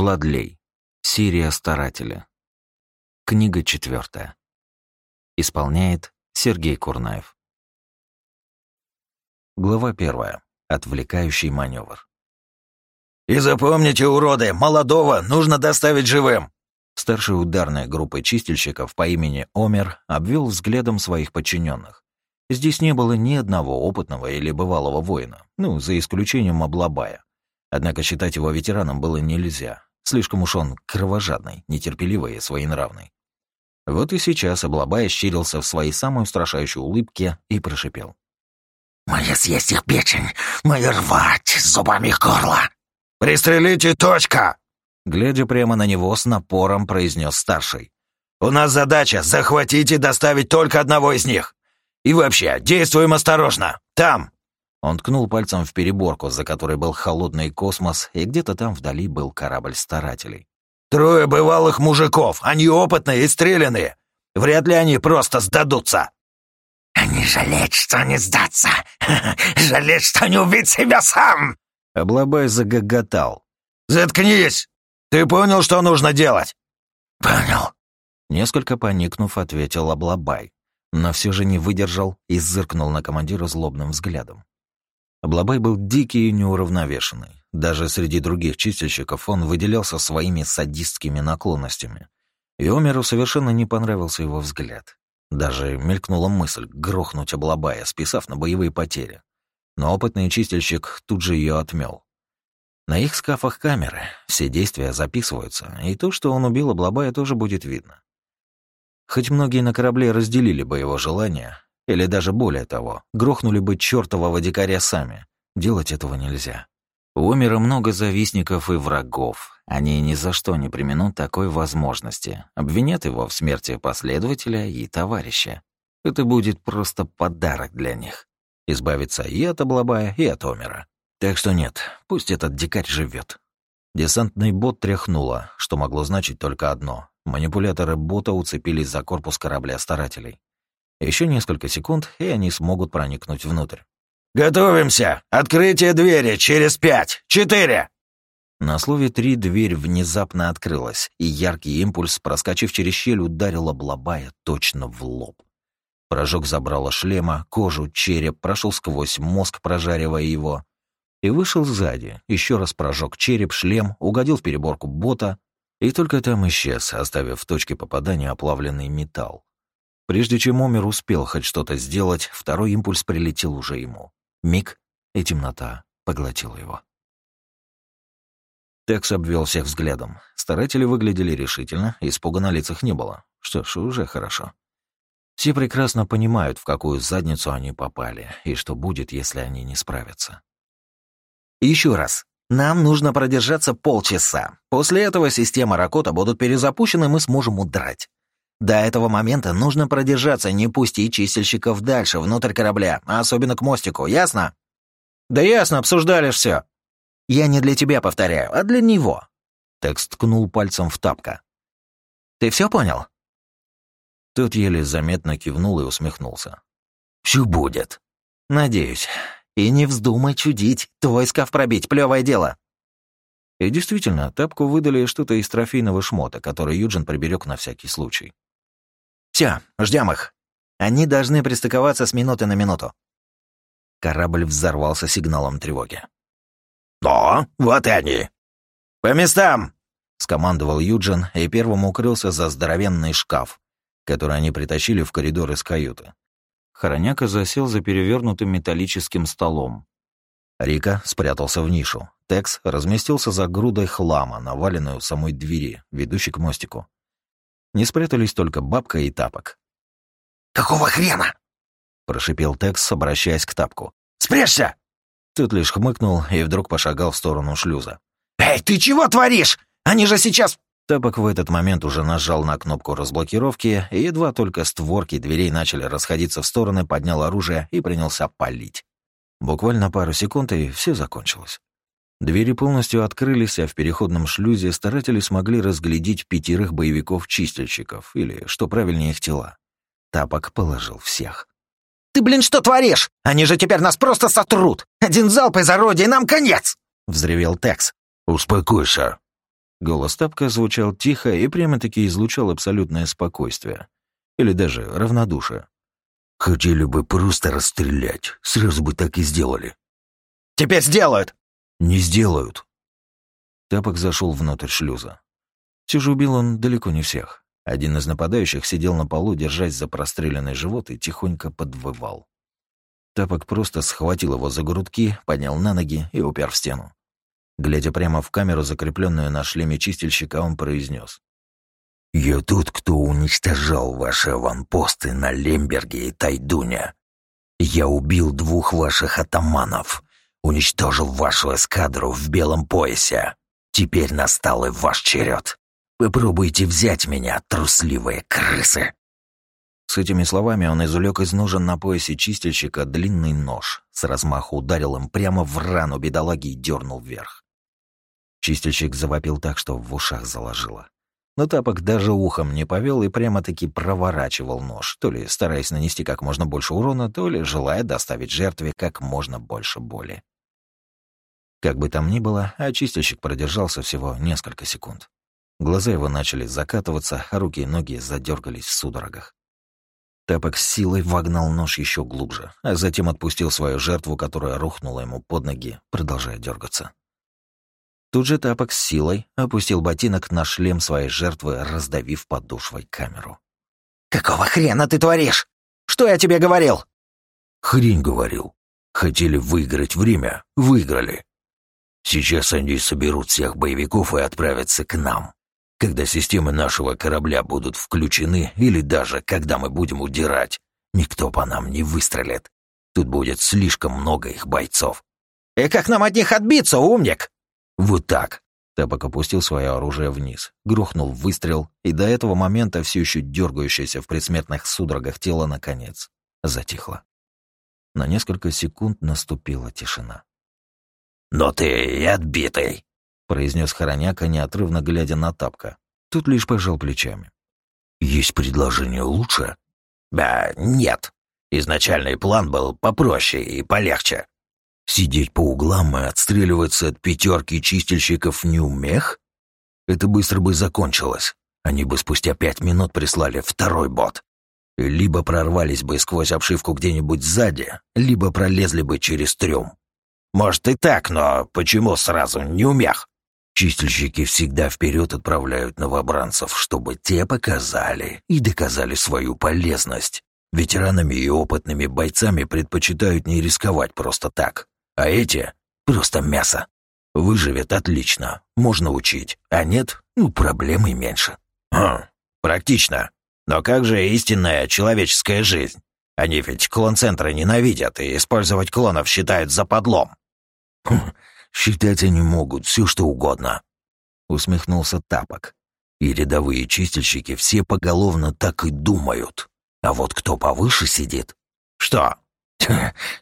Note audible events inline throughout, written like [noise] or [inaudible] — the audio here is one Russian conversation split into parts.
Владлей. Серия старателя. Книга четвертая. Исполняет Сергей Курнаев. Глава первая. Отвлекающий маневр. «И запомните, уроды, молодого нужно доставить живым!» Старший ударной группы чистильщиков по имени Омер обвел взглядом своих подчиненных. Здесь не было ни одного опытного или бывалого воина, ну, за исключением Облабая. Однако считать его ветераном было нельзя. Слишком уж он кровожадный, нетерпеливый и своенравный. Вот и сейчас Облабай щирился в своей самой устрашающей улыбке и прошипел. «Моя съесть их печень, моя рвать зубами горло!» «Пристрелите, точка!» Глядя прямо на него, с напором произнес старший. «У нас задача захватить и доставить только одного из них. И вообще, действуем осторожно. Там!» Он ткнул пальцем в переборку, за которой был холодный космос, и где-то там вдали был корабль старателей. «Трое бывалых мужиков, они опытные и стреляные. Вряд ли они просто сдадутся». «Они жалеют, что не сдаться. [laughs] жалеют, что не убить себя сам!» Облабай загоготал. «Заткнись! Ты понял, что нужно делать?» «Понял». Несколько поникнув, ответил Облабай, но все же не выдержал и зыркнул на командира злобным взглядом. Облабай был дикий и неуравновешенный. Даже среди других чистильщиков он выделялся своими садистскими наклонностями. И Омеру совершенно не понравился его взгляд. Даже мелькнула мысль грохнуть Облабая, списав на боевые потери. Но опытный чистильщик тут же ее отмел. На их скафах камеры, все действия записываются, и то, что он убил Облабая, тоже будет видно. Хоть многие на корабле разделили бы его желание, или даже более того, грохнули бы чертового дикаря сами, делать этого нельзя. У Омера много завистников и врагов. Они ни за что не применут такой возможности. Обвинят его в смерти последователя и товарища. Это будет просто подарок для них. Избавиться и от Облабая, и от Омера. Так что нет, пусть этот дикарь живет. Десантный бот тряхнуло, что могло значить только одно. Манипуляторы бота уцепились за корпус корабля старателей. Еще несколько секунд, и они смогут проникнуть внутрь. «Готовимся! Открытие двери через пять! Четыре!» На слове «три» дверь внезапно открылась, и яркий импульс, проскочив через щель, ударил облабая точно в лоб. Прожог забрало шлема, кожу, череп, прошел сквозь мозг, прожаривая его, и вышел сзади, еще раз прожег череп, шлем, угодил в переборку бота, и только там исчез, оставив в точке попадания оплавленный металл. Прежде чем Омер успел хоть что-то сделать, второй импульс прилетел уже ему. Миг, и темнота поглотила его. Текс обвел всех взглядом. Старатели выглядели решительно, испуга на лицах не было. Что ж, уже хорошо. Все прекрасно понимают, в какую задницу они попали, и что будет, если они не справятся. Еще раз. Нам нужно продержаться полчаса. После этого система Ракота будут перезапущены, мы сможем удрать. До этого момента нужно продержаться, не пустить чистильщиков дальше, внутрь корабля, а особенно к мостику, ясно? Да ясно, обсуждали все. Я не для тебя повторяю, а для него. Текст ткнул пальцем в тапка. Ты все понял? Тот еле заметно кивнул и усмехнулся. Все будет. Надеюсь. И не вздумай чудить, твой скаф пробить, плевое дело. И действительно, тапку выдали что-то из трофейного шмота, который Юджин приберег на всякий случай. Все, ждем их. Они должны пристыковаться с минуты на минуту. Корабль взорвался сигналом тревоги. «О, вот и они!» «По местам!» — скомандовал Юджин и первым укрылся за здоровенный шкаф, который они притащили в коридор из каюты. Хороняка засел за перевернутым металлическим столом. Рика спрятался в нишу. Текс разместился за грудой хлама, наваленной у самой двери, ведущей к мостику. Не спрятались только бабка и тапок. «Какого хрена?» — прошипел Текс, обращаясь к тапку. «Спрячься!» Тот лишь хмыкнул и вдруг пошагал в сторону шлюза. «Эй, ты чего творишь? Они же сейчас...» Тапок в этот момент уже нажал на кнопку разблокировки, и едва только створки дверей начали расходиться в стороны, поднял оружие и принялся палить. Буквально пару секунд, и все закончилось. Двери полностью открылись, а в переходном шлюзе старатели смогли разглядеть пятерых боевиков-чистильщиков, или, что правильнее, их тела. Тапок положил всех. «Ты, блин, что творишь? Они же теперь нас просто сотрут! Один залп из орудия, и нам конец!» — взревел Текс. «Успокойся», Голос Тапка звучал тихо и прямо-таки излучал абсолютное спокойствие. Или даже равнодушие. «Хотели бы просто расстрелять, сразу бы так и сделали». «Теперь сделают!» «Не сделают». Тапок зашел внутрь шлюза. Все же убил он далеко не всех. Один из нападающих сидел на полу, держась за простреленный живот и тихонько подвывал. Тапок просто схватил его за грудки, поднял на ноги и упер в стену. Глядя прямо в камеру, закрепленную на шлеме чистильщика, он произнес: «Я тот, кто уничтожал ваши аванпосты на Лемберге и Тайдуне. Я убил двух ваших атаманов, уничтожил вашу эскадру в белом поясе. Теперь настал и ваш черед. Попробуйте взять меня, трусливые крысы!» С этими словами он извлек из ножен на поясе чистильщика длинный нож, с размаху ударил им прямо в рану бедолаги и дернул вверх. Чистильщик завопил так, что в ушах заложило. Но тапок даже ухом не повел и прямо-таки проворачивал нож, то ли стараясь нанести как можно больше урона, то ли желая доставить жертве как можно больше боли. Как бы там ни было, очистильщик продержался всего несколько секунд. Глаза его начали закатываться, а руки и ноги задергались в судорогах. Тапок с силой вогнал нож еще глубже, а затем отпустил свою жертву, которая рухнула ему под ноги, продолжая дергаться. Тут же Тапок с силой опустил ботинок на шлем своей жертвы, раздавив подошвой камеру. «Какого хрена ты творишь? Что я тебе говорил?» «Хрень говорил. Хотели выиграть время — выиграли. Сейчас они соберут всех боевиков и отправятся к нам. Когда системы нашего корабля будут включены, или даже когда мы будем удирать, никто по нам не выстрелит. Тут будет слишком много их бойцов. «И как нам от них отбиться, умник?» «Вот так». Тапок опустил свое оружие вниз, грохнул выстрел, и до этого момента все еще дергающееся в предсмертных судорогах тело, наконец, затихло. На несколько секунд наступила тишина. «Но ты и отбитый», — произнес Хороняка, неотрывно глядя на Тапка. Тут лишь пожал плечами. «Есть предложение лучше?» «Да, нет. Изначальный план был попроще и полегче». «Сидеть по углам и отстреливаться от пятерки чистильщиков не умех? Это быстро бы закончилось. Они бы спустя пять минут прислали второй бот. Либо прорвались бы сквозь обшивку где-нибудь сзади, либо пролезли бы через трюм. Может и так, но почему сразу не умех? Чистильщики всегда вперед отправляют новобранцев, чтобы те показали и доказали свою полезность. Ветеранами и опытными бойцами предпочитают не рисковать просто так. А эти — просто мясо. Выживет отлично, можно учить. А нет, ну, проблемы меньше. Хм, практично. Но как же истинная человеческая жизнь? Они ведь клон-центры ненавидят и использовать клонов считают западлом. Хм, считать они могут все, что угодно», — усмехнулся Тапок. «И рядовые чистильщики все поголовно так и думают. А вот кто повыше сидит...» «Что?»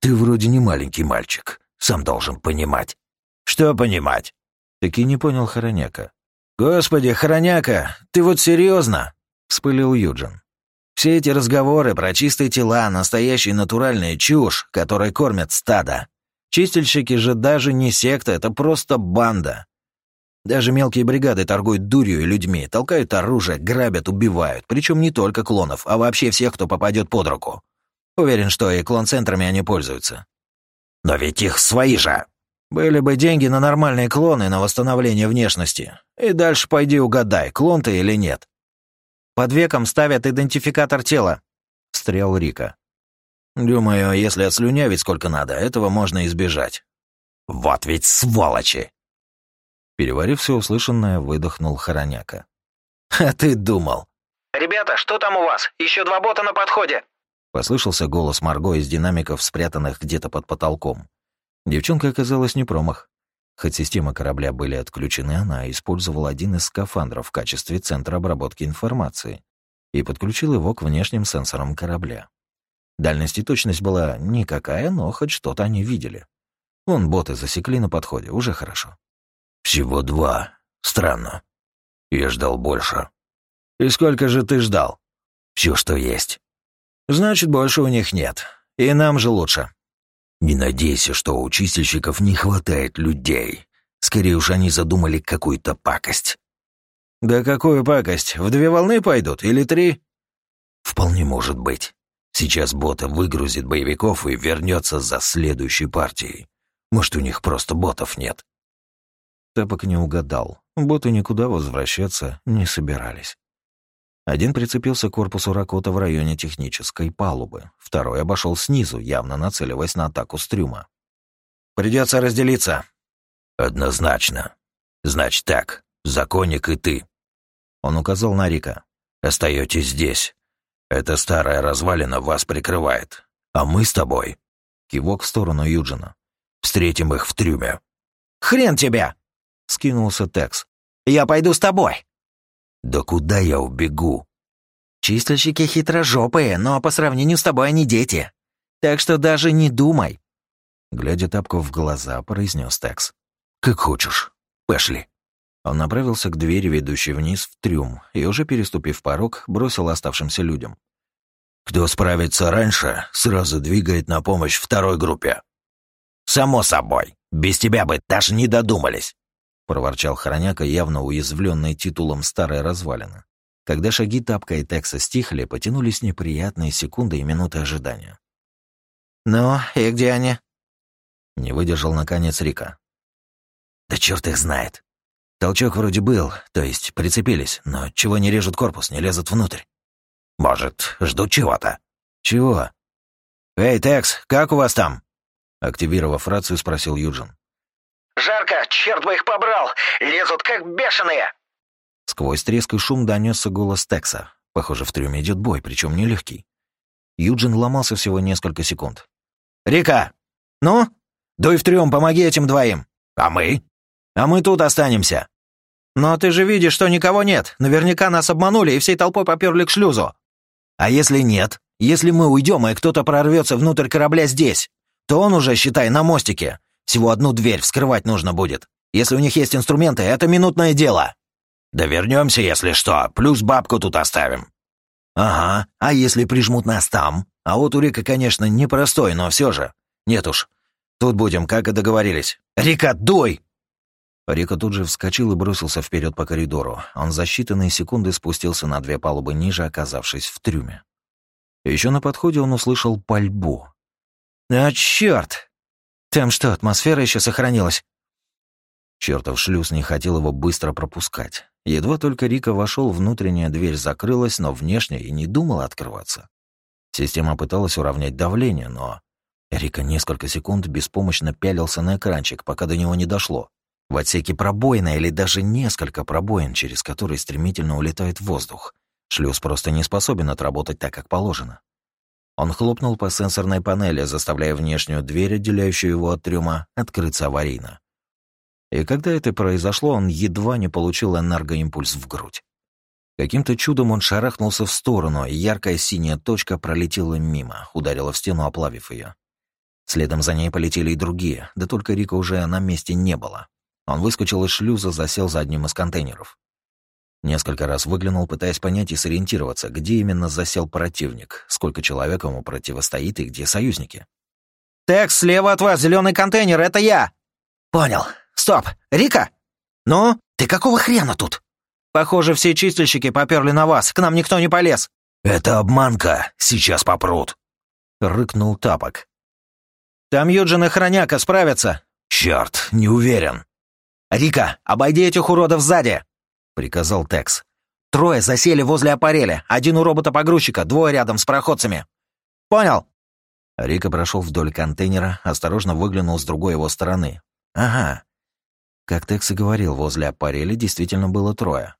«Ты вроде не маленький мальчик, сам должен понимать». «Что понимать?» Таки не понял Хороняка. «Господи, Хороняка, ты вот серьезно? вспылил Юджин. «Все эти разговоры про чистые тела, настоящая натуральная чушь, которой кормят стадо. Чистильщики же даже не секта, это просто банда. Даже мелкие бригады торгуют дурью и людьми, толкают оружие, грабят, убивают. Причем не только клонов, а вообще всех, кто попадет под руку. Уверен, что и клон-центрами они пользуются. Но ведь их свои же. Были бы деньги на нормальные клоны, на восстановление внешности. И дальше пойди угадай, клон ты или нет. Под веком ставят идентификатор тела. Встрял Рика. Думаю, если отслюнявить сколько надо, этого можно избежать. Вот ведь сволочи! Переварив все услышанное, выдохнул Хороняка. А ты думал. «Ребята, что там у вас? Еще два бота на подходе!» Послышался голос Марго из динамиков, спрятанных где-то под потолком. Девчонка оказалась не промах. Хоть системы корабля были отключены, она использовала один из скафандров в качестве центра обработки информации и подключил его к внешним сенсорам корабля. Дальность и точность была никакая, но хоть что-то они видели. Вон боты засекли на подходе, уже хорошо. «Всего два. Странно. Я ждал больше». «И сколько же ты ждал?» «Все, что есть». «Значит, больше у них нет. И нам же лучше». «Не надейся, что у чистильщиков не хватает людей. Скорее уж они задумали какую-то пакость». «Да какую пакость? В две волны пойдут или три?» «Вполне может быть. Сейчас бота выгрузит боевиков и вернется за следующей партией. Может, у них просто ботов нет». Тапок не угадал. Боты никуда возвращаться не собирались. Один прицепился к корпусу Ракота в районе технической палубы, второй обошел снизу, явно нацеливаясь на атаку с трюма. «Придется разделиться». «Однозначно. Значит так, законник и ты». Он указал на Рика. «Остаетесь здесь. Эта старая развалина вас прикрывает. А мы с тобой...» Кивок в сторону Юджина. «Встретим их в трюме». «Хрен тебя!» — скинулся Текс. «Я пойду с тобой». «Да куда я убегу?» «Чистильщики хитрожопые, но по сравнению с тобой они дети. Так что даже не думай». Глядя тапку в глаза, произнес Текс. «Как хочешь. Пошли». Он направился к двери, ведущей вниз в трюм, и уже переступив порог, бросил оставшимся людям. «Кто справится раньше, сразу двигает на помощь второй группе». «Само собой. Без тебя бы даже не додумались». — проворчал Хороняка, явно уязвленный титулом старой развалины. Когда шаги Тапка и Текса стихли, потянулись неприятные секунды и минуты ожидания. «Ну, и где они?» Не выдержал, наконец, Рика. «Да черт их знает. Толчок вроде был, то есть прицепились, но чего не режут корпус, не лезут внутрь. Может, ждут чего-то?» «Чего?» «Эй, Текс, как у вас там?» Активировав рацию, спросил Юджин. «Жарко, черт бы их побрал! Лезут как бешеные!» Сквозь треск и шум донесся голос Текса. Похоже, в трюме идет бой, причем нелегкий. Юджин ломался всего несколько секунд. «Рика! Ну? Дуй в трюм, помоги этим двоим! А мы? А мы тут останемся!» «Но ты же видишь, что никого нет. Наверняка нас обманули и всей толпой поперли к шлюзу. А если нет? Если мы уйдем, и кто-то прорвется внутрь корабля здесь, то он уже, считай, на мостике. Всего одну дверь вскрывать нужно будет. Если у них есть инструменты, это минутное дело. Да вернемся, если что, плюс бабку тут оставим. Ага, а если прижмут нас там? А вот у Рика, конечно, непростой, но все же. Нет уж. Тут будем, как и договорились. Рика, дуй! Рика тут же вскочил и бросился вперед по коридору. Он за считанные секунды спустился на две палубы ниже, оказавшись в трюме. Еще на подходе он услышал пальбу. «А, черт! Там что, атмосфера еще сохранилась?» Чертов шлюз не хотел его быстро пропускать. Едва только Рика вошел, внутренняя дверь закрылась, но внешняя и не думала открываться. Система пыталась уравнять давление, но... Рика несколько секунд беспомощно пялился на экранчик, пока до него не дошло. В отсеке пробоина или даже несколько пробоин, через которые стремительно улетает воздух. Шлюз просто не способен отработать так, как положено. Он хлопнул по сенсорной панели, заставляя внешнюю дверь, отделяющую его от трюма, открыться аварийно. И когда это произошло, он едва не получил энергоимпульс в грудь. Каким-то чудом он шарахнулся в сторону, и яркая синяя точка пролетела мимо, ударила в стену, оплавив ее. Следом за ней полетели и другие, да только Рика уже на месте не было. Он выскочил из шлюза, засел за одним из контейнеров. Несколько раз выглянул, пытаясь понять и сориентироваться, где именно засел противник, сколько человек ему противостоит и где союзники. «Текс, слева от вас зеленый контейнер, это я!» «Понял. Стоп! Рика? Ну, ты какого хрена тут?» «Похоже, все чистильщики поперли на вас, к нам никто не полез». «Это обманка, сейчас попрут», — рыкнул Тапок. «Там Юджин и Хроняка справятся». «Черт, не уверен». «Рика, обойди этих уродов сзади!» — приказал Текс. «Трое засели возле аппареля. Один у робота-погрузчика, двое рядом с проходцами. Понял?» Рика прошел вдоль контейнера, осторожно выглянул с другой его стороны. «Ага». Как Текс и говорил, возле аппареля действительно было трое.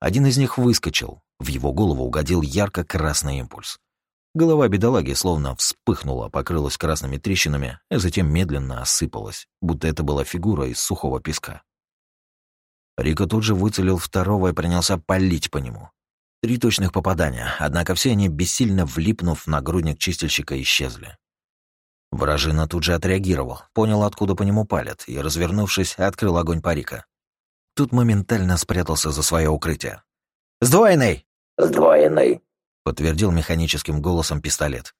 Один из них выскочил. В его голову угодил ярко-красный импульс. Голова бедолаги словно вспыхнула, покрылась красными трещинами, а затем медленно осыпалась, будто это была фигура из сухого песка. Рико тут же выцелил второго и принялся палить по нему. Три точных попадания, однако все они, бессильно влипнув на грудник чистильщика, исчезли. Вражина тут же отреагировал, понял, откуда по нему палят, и, развернувшись, открыл огонь по Рико. Тут моментально спрятался за свое укрытие. «Сдвоенный!» «Сдвоенный!» — подтвердил механическим голосом пистолет.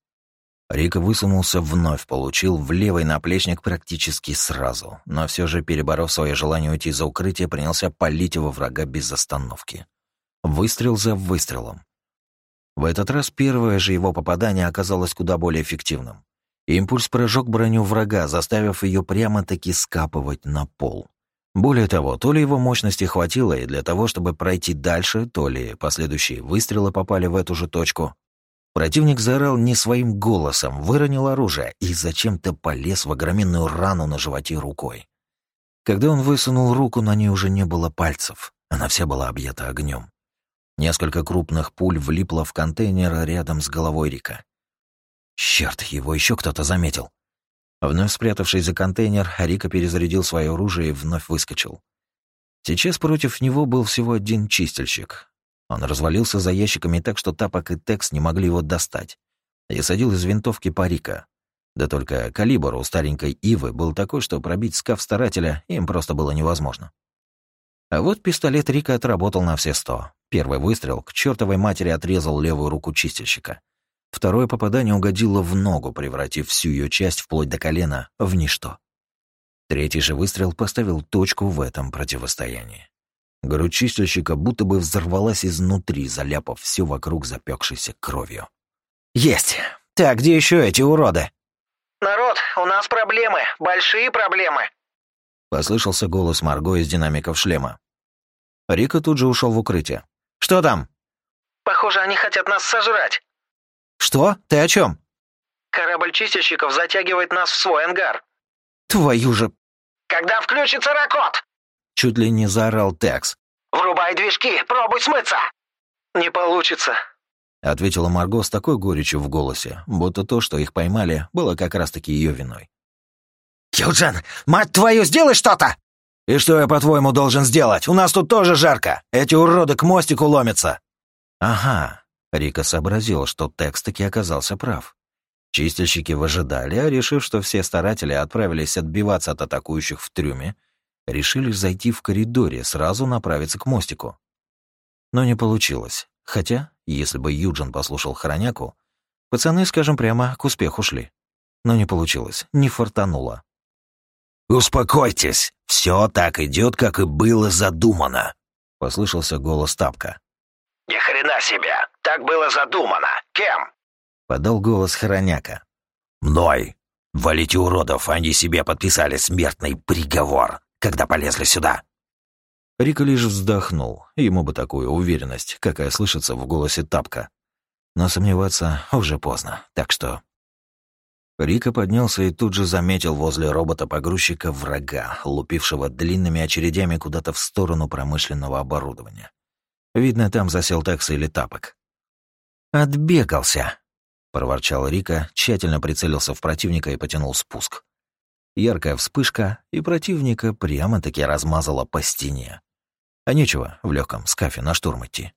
Рика высунулся вновь, получил в левый наплечник практически сразу, но все же, переборов свое желание уйти за укрытие, принялся палить его врага без остановки. Выстрел за выстрелом. В этот раз первое же его попадание оказалось куда более эффективным. Импульс прожег броню врага, заставив ее прямо-таки скапывать на пол. Более того, то ли его мощности хватило и для того, чтобы пройти дальше, то ли последующие выстрелы попали в эту же точку. Противник заорал не своим голосом, выронил оружие и зачем-то полез в огроменную рану на животе рукой. Когда он высунул руку, на ней уже не было пальцев. Она вся была объята огнем. Несколько крупных пуль влипло в контейнер рядом с головой Рика. Черт, его еще кто-то заметил. Вновь спрятавшись за контейнер, Рика перезарядил свое оружие и вновь выскочил. Сейчас против него был всего один чистильщик, он развалился за ящиками так, что Тапок и Текс не могли его достать. И садил из винтовки парика. Да только калибр у старенькой Ивы был такой, что пробить скаф старателя им просто было невозможно. А вот пистолет Рика отработал на все сто. Первый выстрел к чертовой матери отрезал левую руку чистильщика. Второе попадание угодило в ногу, превратив всю ее часть вплоть до колена в ничто. Третий же выстрел поставил точку в этом противостоянии. Грудь чистильщика будто бы взорвалась изнутри, заляпав все вокруг запекшейся кровью. «Есть! Так, где еще эти уроды?» «Народ, у нас проблемы, большие проблемы!» Послышался голос Марго из динамиков шлема. Рика тут же ушел в укрытие. «Что там?» «Похоже, они хотят нас сожрать». «Что? Ты о чем? «Корабль чистильщиков затягивает нас в свой ангар». «Твою же...» «Когда включится Ракот?» Чуть ли не заорал Текс. «Врубай движки, пробуй смыться!» «Не получится», — ответила Марго с такой горечью в голосе, будто то, что их поймали, было как раз-таки ее виной. «Юджин, мать твою, сделай что-то!» «И что я, по-твоему, должен сделать? У нас тут тоже жарко. Эти уроды к мостику ломятся». «Ага». Рика сообразил, что Текс таки оказался прав. Чистильщики выжидали, а решив, что все старатели отправились отбиваться от атакующих в трюме, решили зайти в коридоре, сразу направиться к мостику. Но не получилось. Хотя, если бы Юджин послушал хороняку, пацаны, скажем прямо, к успеху шли. Но не получилось, не фартануло. «Успокойтесь, все так идет, как и было задумано», — послышался голос Тапка. «Ни хрена себе! Так было задумано! Кем?» — подал голос Хороняка. «Мной! Валите уродов, они себе подписали смертный приговор!» когда полезли сюда?» Рика лишь вздохнул. Ему бы такую уверенность, какая слышится в голосе Тапка. Но сомневаться уже поздно, так что... Рика поднялся и тут же заметил возле робота-погрузчика врага, лупившего длинными очередями куда-то в сторону промышленного оборудования. Видно, там засел такса или тапок. «Отбегался», — проворчал Рика, тщательно прицелился в противника и потянул спуск. Яркая вспышка, и противника прямо-таки размазала по стене. А нечего в легком скафе на штурм идти.